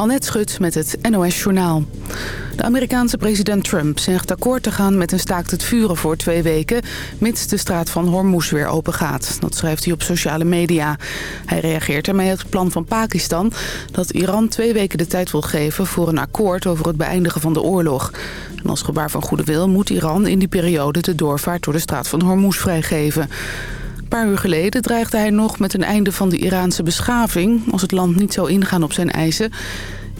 Annette Schut met het NOS Journaal. De Amerikaanse president Trump zegt akkoord te gaan met een staakt het vuren voor twee weken... mits de straat van Hormuz weer open gaat. Dat schrijft hij op sociale media. Hij reageert ermee op het plan van Pakistan... dat Iran twee weken de tijd wil geven voor een akkoord over het beëindigen van de oorlog. En als gebaar van goede wil moet Iran in die periode de doorvaart door de straat van Hormuz vrijgeven. Paar uur geleden dreigde hij nog met een einde van de Iraanse beschaving... als het land niet zou ingaan op zijn eisen.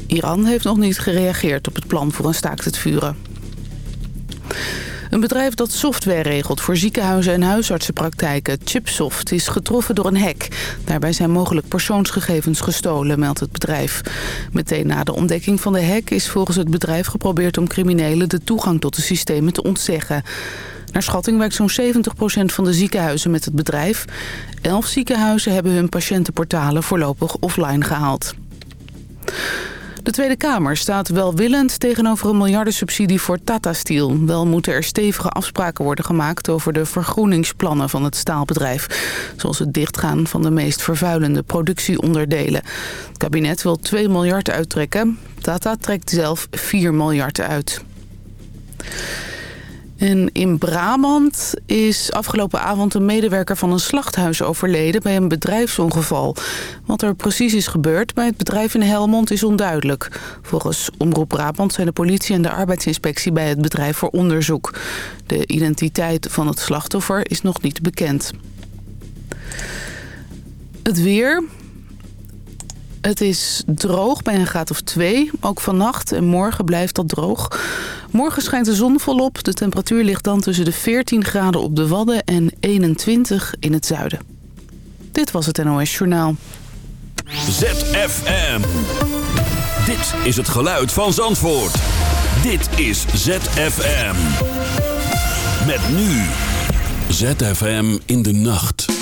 Iran heeft nog niet gereageerd op het plan voor een staakt het vuren. Een bedrijf dat software regelt voor ziekenhuizen en huisartsenpraktijken, Chipsoft, is getroffen door een hack. Daarbij zijn mogelijk persoonsgegevens gestolen, meldt het bedrijf. Meteen na de ontdekking van de hack is volgens het bedrijf geprobeerd om criminelen de toegang tot de systemen te ontzeggen. Naar schatting werkt zo'n 70% van de ziekenhuizen met het bedrijf. Elf ziekenhuizen hebben hun patiëntenportalen voorlopig offline gehaald. De Tweede Kamer staat welwillend tegenover een miljardensubsidie voor Tata Steel. Wel moeten er stevige afspraken worden gemaakt over de vergroeningsplannen van het staalbedrijf. Zoals het dichtgaan van de meest vervuilende productieonderdelen. Het kabinet wil 2 miljard uittrekken. Tata trekt zelf 4 miljard uit. In Brabant is afgelopen avond een medewerker van een slachthuis overleden bij een bedrijfsongeval. Wat er precies is gebeurd bij het bedrijf in Helmond is onduidelijk. Volgens Omroep Brabant zijn de politie en de arbeidsinspectie bij het bedrijf voor onderzoek. De identiteit van het slachtoffer is nog niet bekend. Het weer. Het is droog bij een graad of 2. Ook vannacht en morgen blijft dat droog. Morgen schijnt de zon volop. De temperatuur ligt dan tussen de 14 graden op de Wadden en 21 in het zuiden. Dit was het NOS Journaal. ZFM. Dit is het geluid van Zandvoort. Dit is ZFM. Met nu. ZFM in de nacht.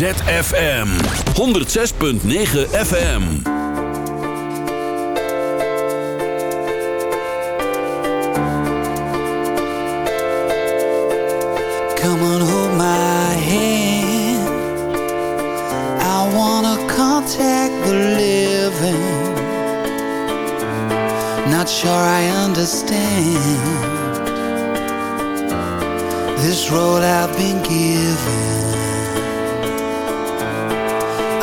ZFM 106.9 FM. Come on, hold my hand. I wanna contact the living. Not sure I understand this road I've been given.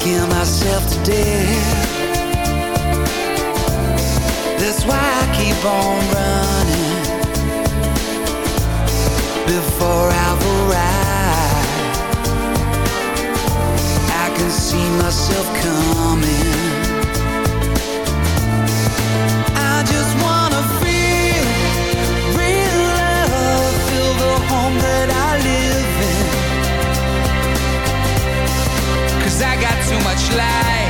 Kill myself today. That's why I keep on running Before I've I can see myself coming I just wanna feel real love Feel the home that I Cause I got too much life.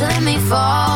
Let me fall.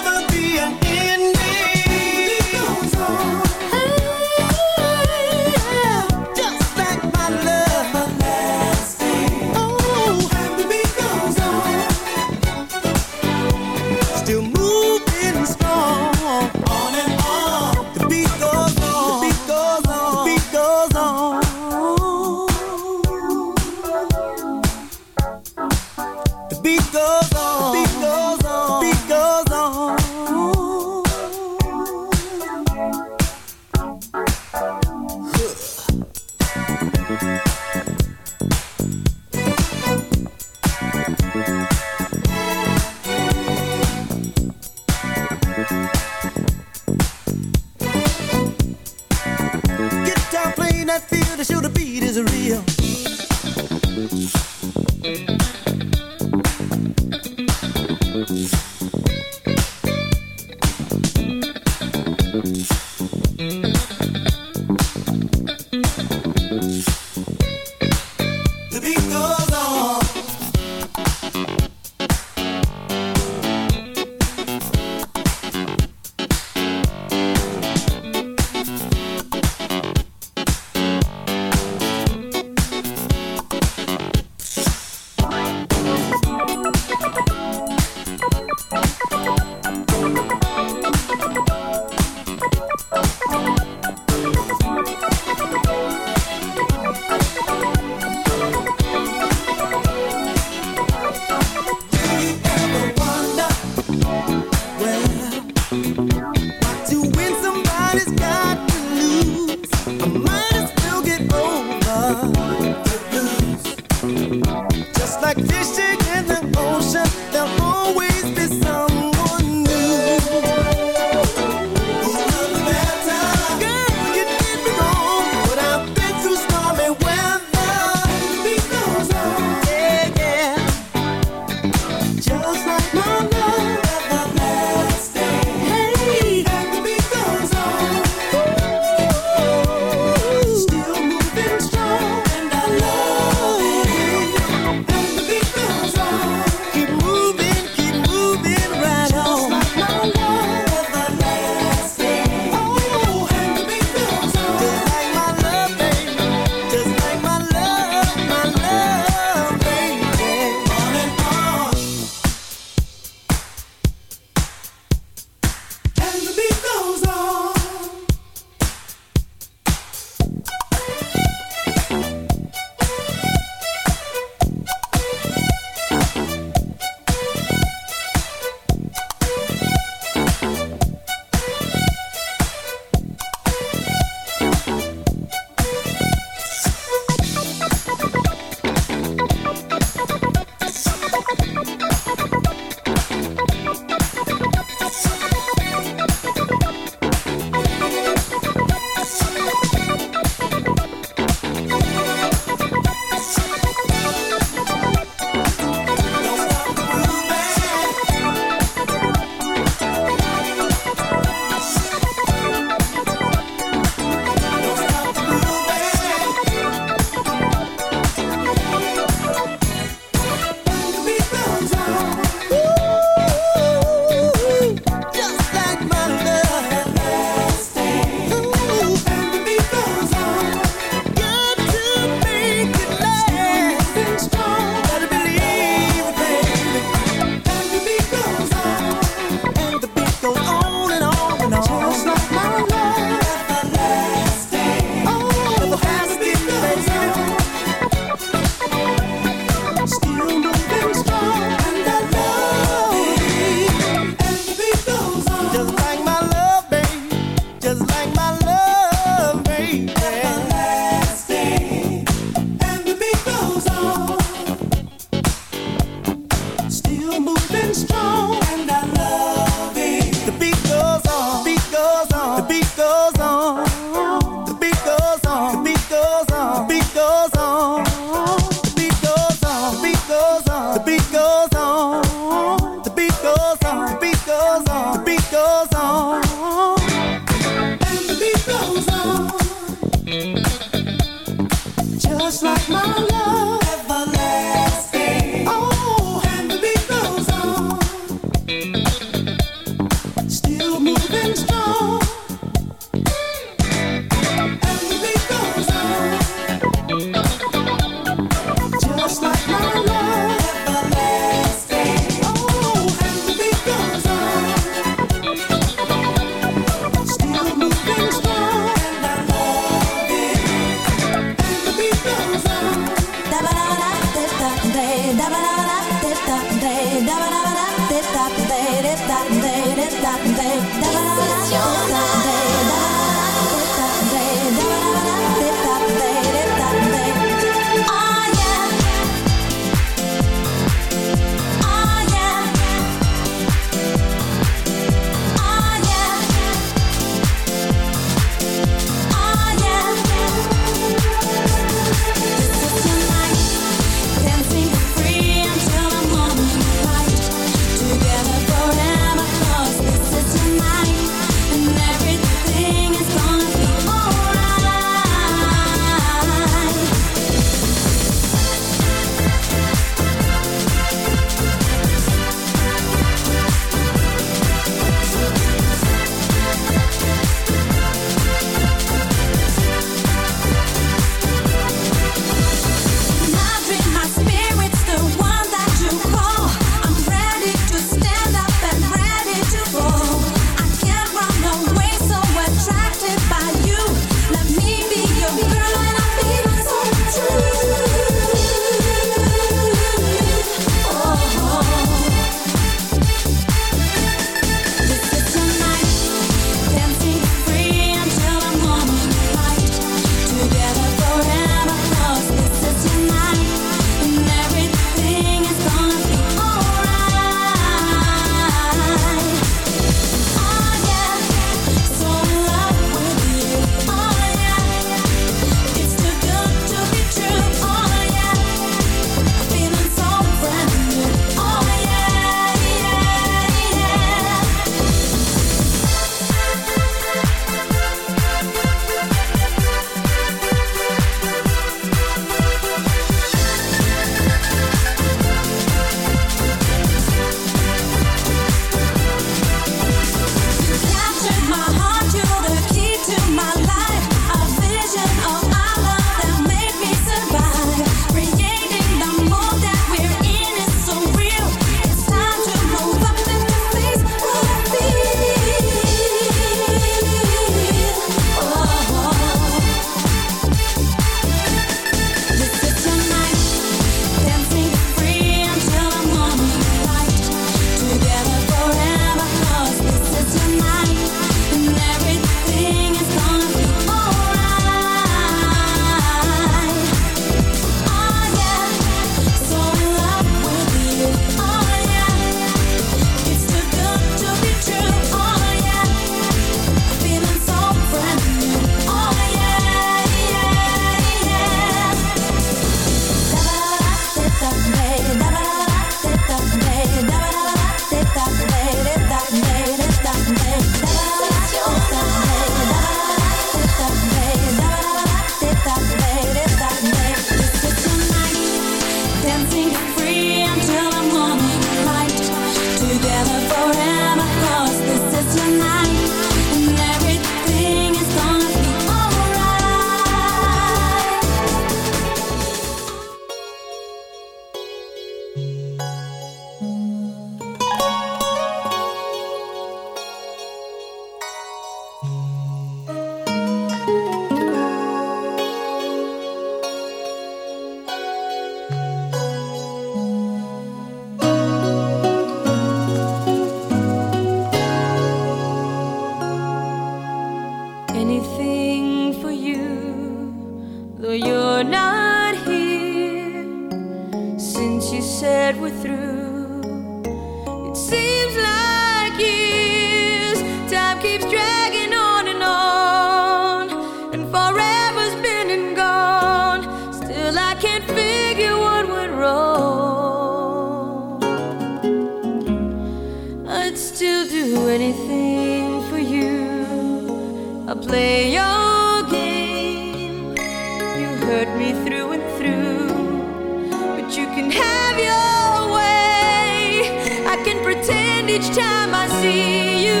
Through and through, but you can have your way. I can pretend each time I see you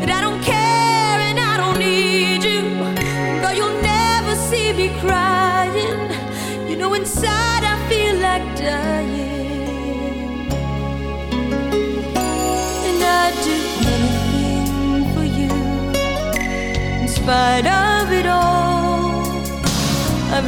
that I don't care and I don't need you. Though you'll never see me crying, you know inside I feel like dying. And I'd do anything for you in spite of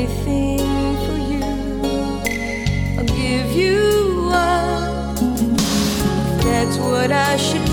anything for you. I'll give you up. That's what I should.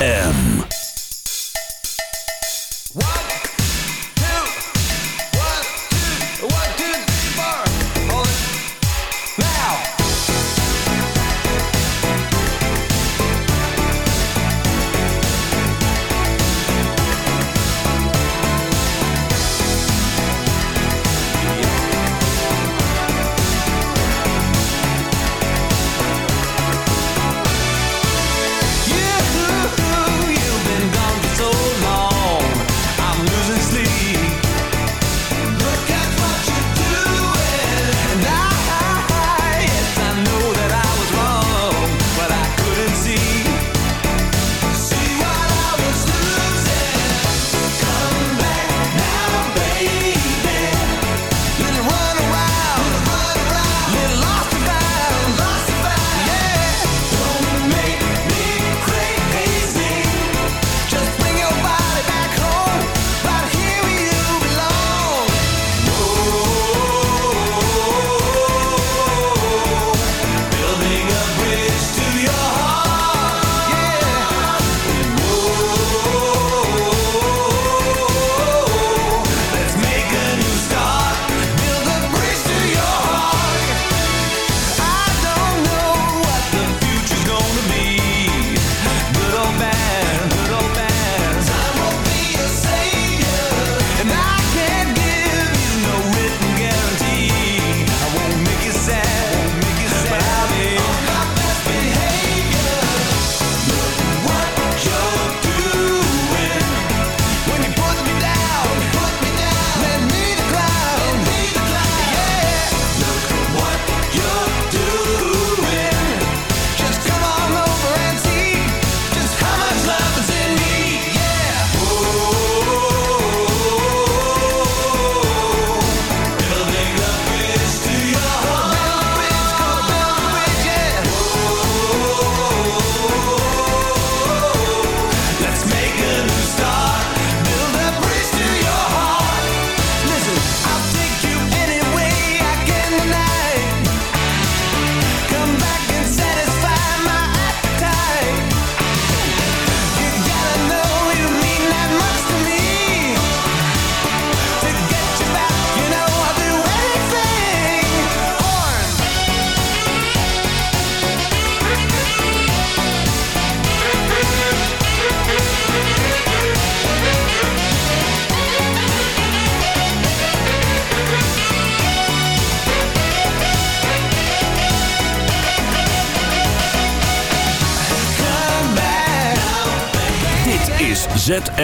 M.